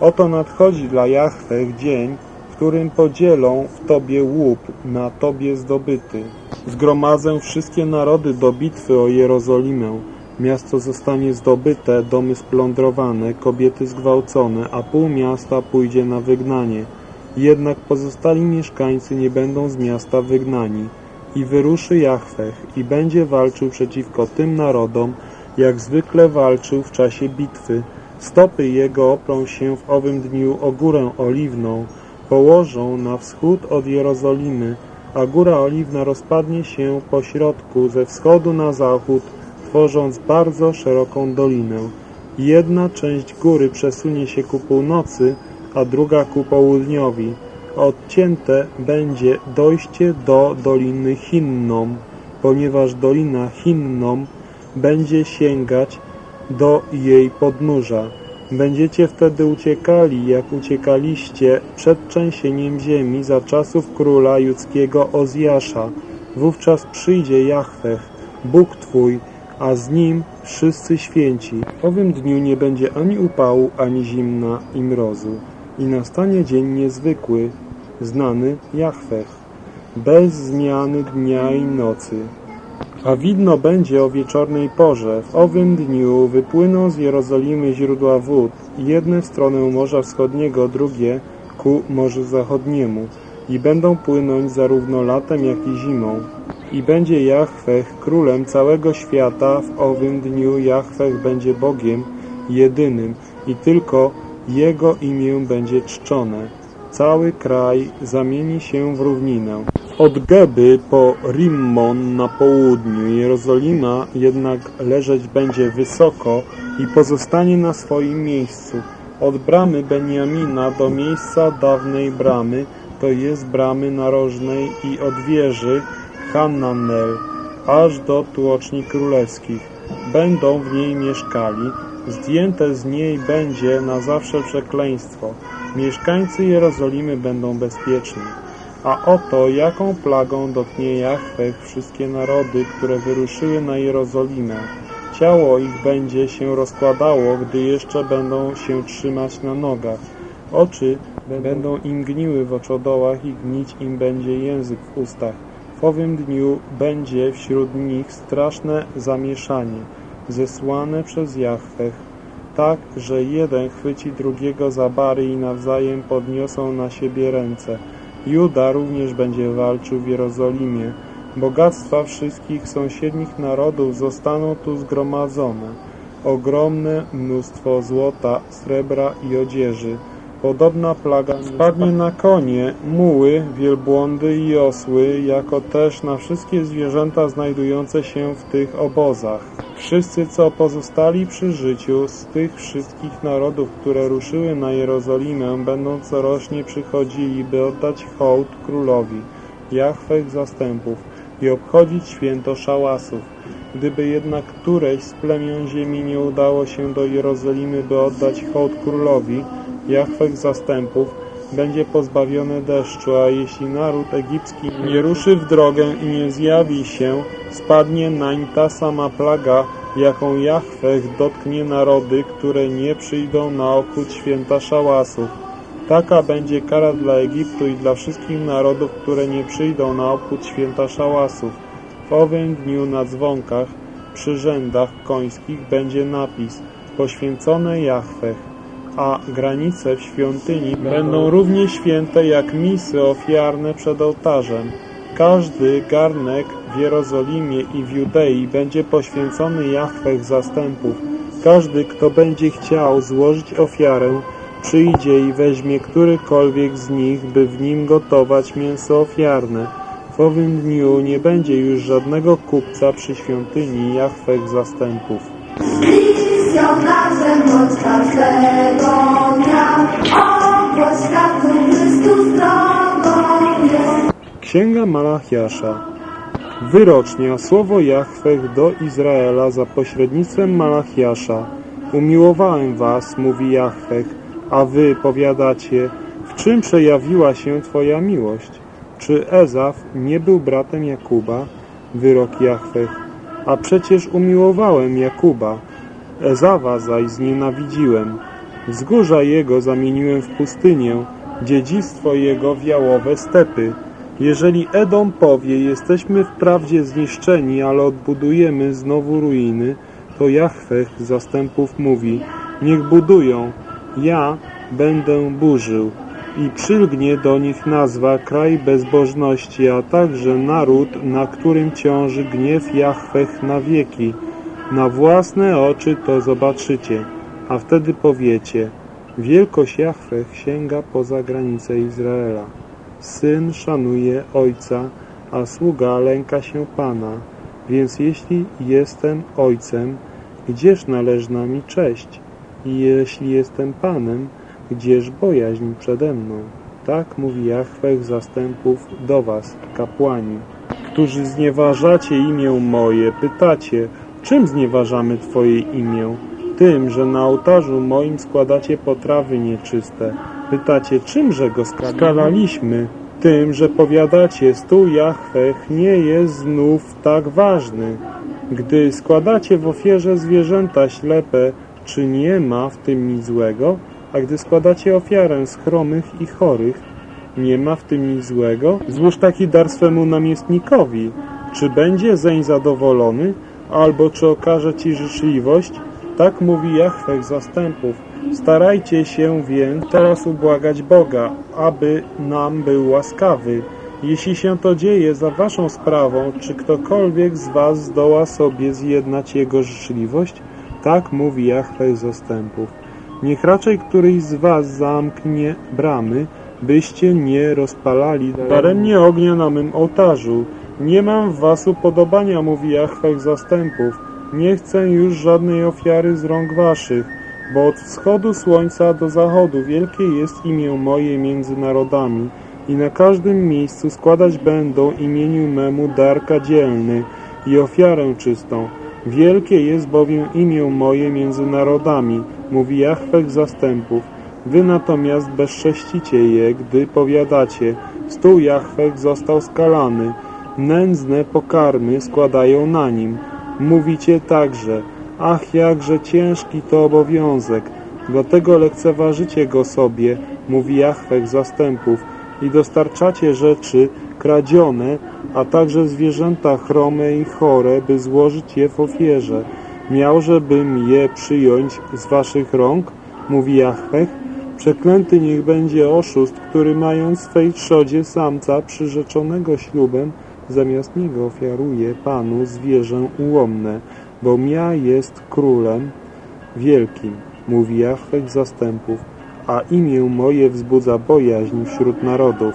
Oto nadchodzi dla Jachwech dzień, którym podzielą w Tobie łup na Tobie zdobyty. Zgromadzę wszystkie narody do bitwy o Jerozolimę. Miasto zostanie zdobyte, domy splądrowane, kobiety zgwałcone, a pół miasta pójdzie na wygnanie. Jednak pozostali mieszkańcy nie będą z miasta wygnani. I wyruszy Jachwech i będzie walczył przeciwko tym narodom, jak zwykle walczył w czasie bitwy. Stopy jego oprą się w owym dniu o górę oliwną, położą na wschód od Jerozolimy, a Góra Oliwna rozpadnie się po środku ze wschodu na zachód, tworząc bardzo szeroką dolinę. Jedna część góry przesunie się ku północy, a druga ku południowi. Odcięte będzie dojście do Doliny Hinnom, ponieważ Dolina Hinnom będzie sięgać do jej podnóża. Będziecie wtedy uciekali, jak uciekaliście przed trzęsieniem ziemi za czasów króla judzkiego Ozjasza. Wówczas przyjdzie Jahweh, Bóg Twój, a z Nim wszyscy święci. W owym dniu nie będzie ani upału, ani zimna i mrozu. I nastanie dzień niezwykły, znany Jahweh, bez zmiany dnia i nocy. A widno będzie o wieczornej porze. W owym dniu wypłyną z Jerozolimy źródła wód, jedne w stronę Morza Wschodniego, drugie ku Morzu Zachodniemu i będą płynąć zarówno latem, jak i zimą. I będzie Jahweh królem całego świata, w owym dniu Jahweh będzie Bogiem jedynym i tylko Jego imię będzie czczone. Cały kraj zamieni się w równinę. Od Geby po Rimmon na południu Jerozolima jednak leżeć będzie wysoko i pozostanie na swoim miejscu. Od bramy Beniamina do miejsca dawnej bramy, to jest bramy narożnej i od wieży Hananel, aż do tłoczni królewskich. Będą w niej mieszkali, zdjęte z niej będzie na zawsze przekleństwo. Mieszkańcy Jerozolimy będą bezpieczni. A oto jaką plagą dotknie Jahweh wszystkie narody, które wyruszyły na Jerozolimę. Ciało ich będzie się rozkładało, gdy jeszcze będą się trzymać na nogach. Oczy będą im gniły w oczodołach i gnić im będzie język w ustach. W owym dniu będzie wśród nich straszne zamieszanie, zesłane przez Jahweh, tak, że jeden chwyci drugiego za bary i nawzajem podniosą na siebie ręce. Juda również będzie walczył w Jerozolimie. Bogactwa wszystkich sąsiednich narodów zostaną tu zgromadzone. Ogromne mnóstwo złota, srebra i odzieży. Podobna plaga spadnie na konie, muły, wielbłądy i osły, jako też na wszystkie zwierzęta znajdujące się w tych obozach. Wszyscy, co pozostali przy życiu z tych wszystkich narodów, które ruszyły na Jerozolimę, będą corocznie przychodzili, by oddać hołd królowi, Jahweh zastępów i obchodzić święto szałasów. Gdyby jednak któreś z plemion ziemi nie udało się do Jerozolimy, by oddać hołd królowi, Jahweh zastępów, będzie pozbawione deszczu, a jeśli naród egipski nie ruszy w drogę i nie zjawi się, spadnie nań ta sama plaga, jaką Jahweh dotknie narody, które nie przyjdą na obchód święta szałasów. Taka będzie kara dla Egiptu i dla wszystkich narodów, które nie przyjdą na obchód święta szałasów. W owym dniu na dzwonkach, przy rzędach końskich będzie napis poświęcone Jahweh a granice w świątyni będą równie święte jak misy ofiarne przed ołtarzem. Każdy garnek w Jerozolimie i w Judei będzie poświęcony Jahweh zastępów. Każdy, kto będzie chciał złożyć ofiarę, przyjdzie i weźmie którykolwiek z nich, by w nim gotować mięso ofiarne. W owym dniu nie będzie już żadnego kupca przy świątyni Jahweh zastępów. Księga Malachiasza Wyrocznia Słowo Jahweh do Izraela za pośrednictwem Malachiasza Umiłowałem was, mówi Jahweh, a wy powiadacie, w czym przejawiła się Twoja miłość? Czy Ezaf nie był bratem Jakuba? Wyrok Jahweh. A przecież umiłowałem Jakuba, Ezawa zaś znienawidziłem. Wzgórza jego zamieniłem w pustynię, dziedzictwo jego w jałowe stepy. Jeżeli Edom powie, jesteśmy wprawdzie zniszczeni, ale odbudujemy znowu ruiny, to Jahweh z zastępów mówi, niech budują, ja będę burzył. I przylgnie do nich nazwa kraj bezbożności, a także naród, na którym ciąży gniew Jahweh na wieki. Na własne oczy to zobaczycie, a wtedy powiecie, Wielkość Jahweh sięga poza granice Izraela. Syn szanuje ojca, a sługa lęka się Pana. Więc jeśli jestem ojcem, gdzież należna mi cześć? I jeśli jestem Panem, gdzież bojaźń przede mną? Tak mówi Jahweh zastępów do was, kapłani, którzy znieważacie imię moje. Pytacie, czym znieważamy Twoje imię? Tym, że na ołtarzu moim składacie potrawy nieczyste. Pytacie, czymże go skalaliśmy? Tym, że powiadacie, stół Jahweh nie jest znów tak ważny. Gdy składacie w ofierze zwierzęta ślepe, czy nie ma w tym nic złego? A gdy składacie ofiarę z i chorych, nie ma w tym nic złego? Złóż taki dar swemu namiestnikowi. Czy będzie zeń zadowolony? Albo czy okaże ci życzliwość? Tak mówi Jachwech zastępów. Starajcie się więc teraz ubłagać Boga, aby nam był łaskawy. Jeśli się to dzieje za waszą sprawą, czy ktokolwiek z was zdoła sobie zjednać Jego życzliwość? Tak mówi Jachwech zastępów. Niech raczej któryś z was zamknie bramy, byście nie rozpalali daremnie ognia na mym ołtarzu. Nie mam w was upodobania, mówi Jachwech zastępów. Nie chcę już żadnej ofiary z rąk waszych, bo od wschodu słońca do zachodu wielkie jest imię moje między narodami i na każdym miejscu składać będą imieniu memu darka dzielny i ofiarę czystą. Wielkie jest bowiem imię moje między narodami, mówi Jachwech zastępów. Wy natomiast bezcześcicie je, gdy powiadacie, stół Jachwech został skalany, nędzne pokarmy składają na nim. Mówicie także, ach jakże ciężki to obowiązek, dlatego lekceważycie go sobie, mówi Jachwech zastępów, i dostarczacie rzeczy kradzione, a także zwierzęta chrome i chore, by złożyć je w ofierze. Miałżebym je przyjąć z waszych rąk, mówi Jachwech, przeklęty niech będzie oszust, który mając w swej trzodzie samca przyrzeczonego ślubem, zamiast niego ofiaruje Panu zwierzę ułomne, bo mia jest królem wielkim, mówi Jachwech zastępów, a imię moje wzbudza bojaźń wśród narodów.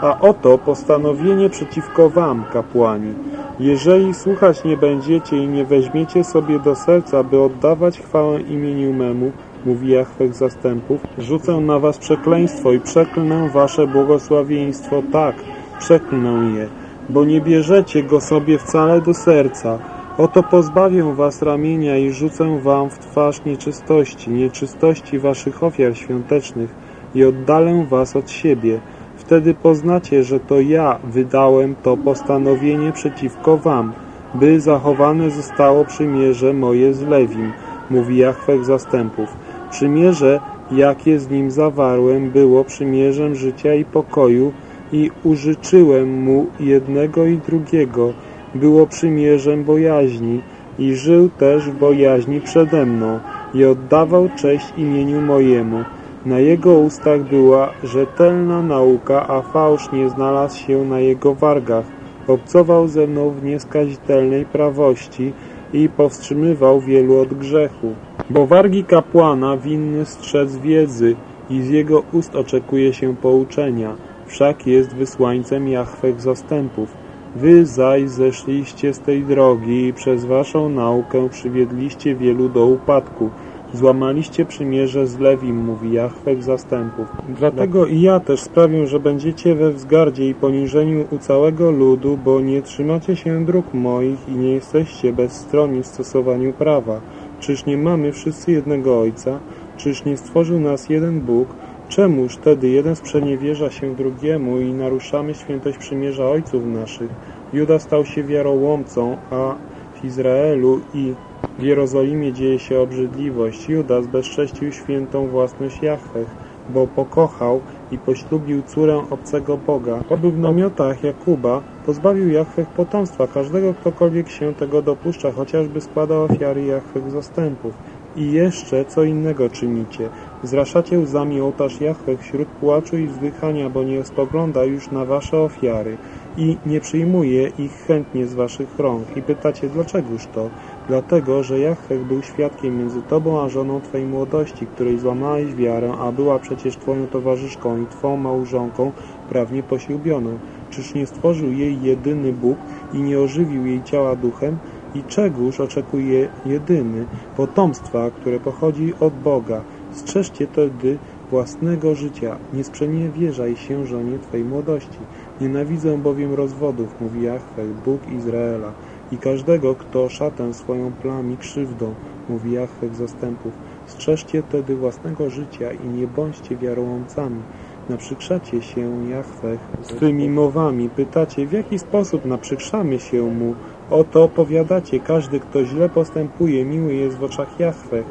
A oto postanowienie przeciwko wam, kapłani. Jeżeli słuchać nie będziecie i nie weźmiecie sobie do serca, by oddawać chwałę imieniu memu, mówi Jachwech zastępów, rzucę na was przekleństwo i przeklnę wasze błogosławieństwo, tak, przeklnę je, bo nie bierzecie go sobie wcale do serca. Oto pozbawię was ramienia i rzucę wam w twarz nieczystości, nieczystości waszych ofiar świątecznych i oddalę was od siebie. Wtedy poznacie, że to ja wydałem to postanowienie przeciwko wam, by zachowane zostało przymierze moje z Lewim, mówi Jachwech zastępów. Przymierze, jakie z nim zawarłem, było przymierzem życia i pokoju i użyczyłem mu jednego i drugiego. Było przymierzem bojaźni i żył też w bojaźni przede mną i oddawał cześć imieniu mojemu. Na jego ustach była rzetelna nauka, a fałsz nie znalazł się na jego wargach. Obcował ze mną w nieskazitelnej prawości i powstrzymywał wielu od grzechu. Bo wargi kapłana winny strzec wiedzy i z jego ust oczekuje się pouczenia. Wszak jest wysłańcem Jachwech zastępów. Wy zaś zeszliście z tej drogi i przez waszą naukę przywiedliście wielu do upadku. Złamaliście przymierze z Lewim, mówi Jachwech zastępów. Dlatego i ja też sprawię, że będziecie we wzgardzie i poniżeniu u całego ludu, bo nie trzymacie się dróg moich i nie jesteście bezstronni w stosowaniu prawa. Czyż nie mamy wszyscy jednego Ojca? Czyż nie stworzył nas jeden Bóg? Czemuż wtedy jeden sprzeniewierza się drugiemu i naruszamy świętość przymierza ojców naszych? Juda stał się wiarołomcą, a w Izraelu i w Jerozolimie dzieje się obrzydliwość. Juda zbezcześcił świętą własność Jahweh, bo pokochał i poślubił córę obcego Boga. Oby w namiotach Jakuba pozbawił Jahweh potomstwa każdego, ktokolwiek się tego dopuszcza, chociażby składał ofiary Jahweh zastępów. I jeszcze co innego czynicie. Zraszacie łzami ołtarz Jahwe wśród płaczu i wzdychania, bo nie spogląda już na wasze ofiary i nie przyjmuje ich chętnie z waszych rąk. I pytacie, dlaczegoż to? dlatego, że Jachwech był świadkiem między tobą a żoną twojej młodości, której złamałeś wiarę, a była przecież twoją towarzyszką i twą małżonką prawnie posiłbioną. Czyż nie stworzył jej jedyny Bóg i nie ożywił jej ciała duchem? I czegóż oczekuje jedyny potomstwa, które pochodzi od Boga? Strzeżcie tedy własnego życia, nie sprzeniewierzaj się żonie Twojej młodości. Nienawidzę bowiem rozwodów, mówi Jahwe, Bóg Izraela, i każdego, kto szatę swoją plami krzywdą, mówi Jahwe zastępów. Strzeżcie tedy własnego życia i nie bądźcie wiarołomcami. Naprzykrzacie się Jahwe swymi mowami, pytacie, w jaki sposób naprzykrzamy się Mu. Oto opowiadacie, każdy, kto źle postępuje, miły jest w oczach Jahwe.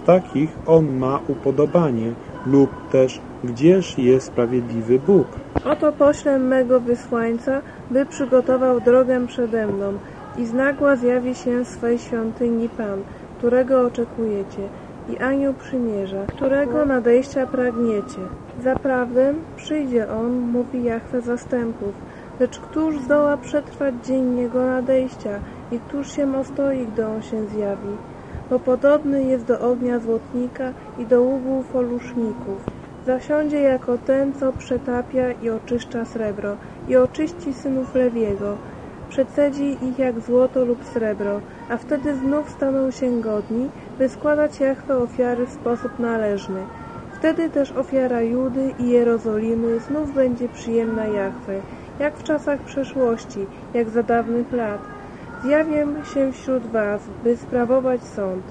W takich On ma upodobanie lub też gdzież jest sprawiedliwy Bóg. Oto poślę mego wysłańca, by przygotował drogę przede mną i znagła zjawi się w swej świątyni Pan, którego oczekujecie i anioł przymierza, którego nadejścia pragniecie. Zaprawdę przyjdzie on, mówi Jachwę zastępów, lecz któż zdoła przetrwać dzień jego nadejścia i któż się ostoi, gdy on się zjawi? Bo podobny jest do ognia złotnika i do ługu foluszników. Zasiądzie jako ten, co przetapia i oczyszcza srebro i oczyści synów Lewiego. Przecedzi ich jak złoto lub srebro, a wtedy znów staną się godni, by składać Jachwę ofiary w sposób należny. Wtedy też ofiara Judy i Jerozolimy znów będzie przyjemna Jachwę, jak w czasach przeszłości, jak za dawnych lat. Zjawię się wśród was, by sprawować sąd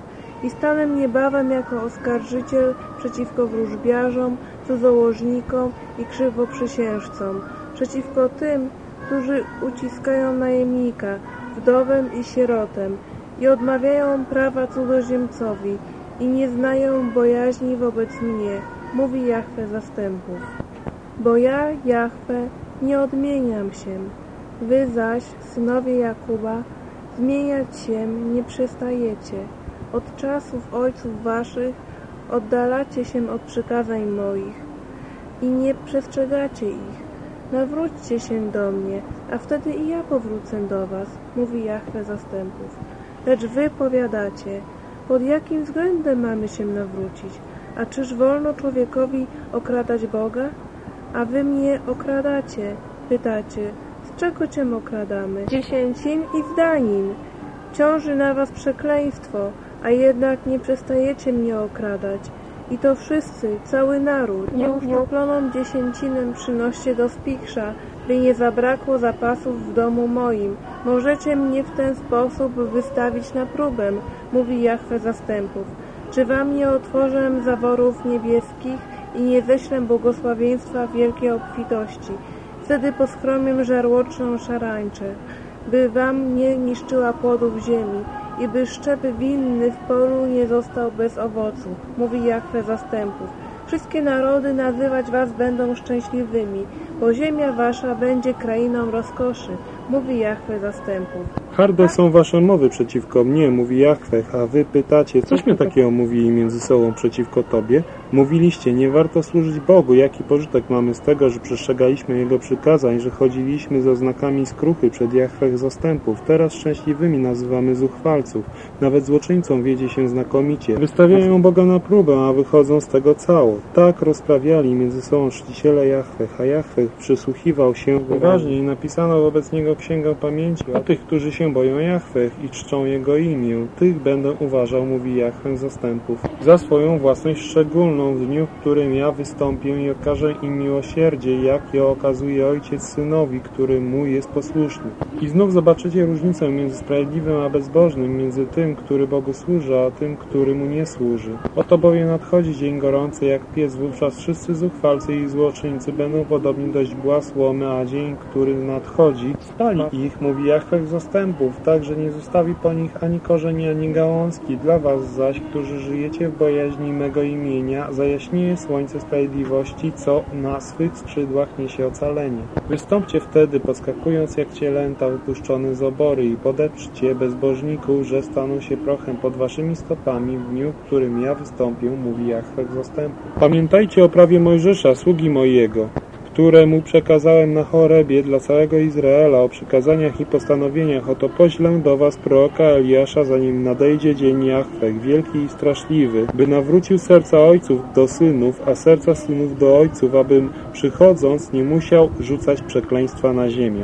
i stanę niebawem jako oskarżyciel przeciwko wróżbiarzom, cudzołożnikom i krzywoprzysiężcom, przeciwko tym, którzy uciskają najemnika, wdowę i sierotem i odmawiają prawa cudzoziemcowi i nie znają bojaźni wobec mnie, mówi Jahwe zastępów. Bo ja, Jahwe, nie odmieniam się, wy zaś, synowie Jakuba, zmieniać się nie przestajecie. Od czasów ojców waszych oddalacie się od przykazań moich i nie przestrzegacie ich. Nawróćcie się do mnie, a wtedy i ja powrócę do was, mówi Jahwe zastępów. Lecz wy powiadacie, pod jakim względem mamy się nawrócić? A czyż wolno człowiekowi okradać Boga? A wy mnie okradacie. Pytacie, czego cię okradamy? Dziesięcin i zdanin. Ciąży na was przekleństwo, a jednak nie przestajecie mnie okradać. I to wszyscy, cały naród, nieuszczuploną dziesięcinę przynoście do spichrza, by nie zabrakło zapasów w domu moim. Możecie mnie w ten sposób wystawić na próbę, mówi Jahwe zastępów. Czy wam nie otworzę zaworów niebieskich i nie ześlę błogosławieństwa wielkiej obfitości? Wtedy poskromię żarłoczną szarańczę, by wam nie niszczyła płodów ziemi i by szczep winny w polu nie został bez owocu, mówi Jahwe zastępów. Wszystkie narody nazywać was będą szczęśliwymi, bo ziemia wasza będzie krainą rozkoszy, mówi Jahwe zastępów. Harde są wasze mowy przeciwko mnie, mówi Jahwe, a wy pytacie, cośmy takiego mówili między sobą przeciwko tobie? Mówiliście, nie warto służyć Bogu, jaki pożytek mamy z tego, że przestrzegaliśmy Jego przykazań, że chodziliśmy za znakami skruchy przed Jahwech zastępów. Teraz szczęśliwymi nazywamy zuchwalców. Nawet złoczyńcom wiedzie się znakomicie. Wystawiają Boga na próbę, a wychodzą z tego cało. Tak rozprawiali między sobą czciciele Jahwech, a Jahwech przysłuchiwał się wyraźnie i napisano wobec Niego księgę pamięci o tych, którzy się boją Jahwech i czczą Jego imię. Tych będę uważał, mówi Jahwech zastępów, za swoją własność szczególną w dniu, w którym ja wystąpię i okażę im miłosierdzie, jakie okazuje ojciec synowi, który mu jest posłuszny. I znów zobaczycie różnicę między sprawiedliwym a bezbożnym, między tym, który Bogu służy, a tym, który mu nie służy. Oto bowiem nadchodzi dzień gorący jak piec, wówczas wszyscy zuchwalcy i złoczyńcy będą podobni do źdźbła słomy, a dzień, który nadchodzi, spali ich, mówi Jachwech zastępów, tak, że nie zostawi po nich ani korzeni, ani gałązki. Dla was zaś, którzy żyjecie w bojaźni mego imienia, zajaśnieje słońce sprawiedliwości, co na swych skrzydłach niesie ocalenie. Wystąpcie wtedy, podskakując jak cielęta wypuszczone z obory i podeprzcie bezbożników, że staną się prochem pod waszymi stopami w dniu, w którym ja wystąpię, mówi Jachwek zastępu. Pamiętajcie o prawie Mojżesza, sługi mojego, które mu przekazałem na chorebie dla całego Izraela o przykazaniach i postanowieniach, oto poślę do was proroka Eliasza, zanim nadejdzie dzień Jachwech, wielki i straszliwy, by nawrócił serca ojców do synów, a serca synów do ojców, abym przychodząc nie musiał rzucać przekleństwa na ziemię.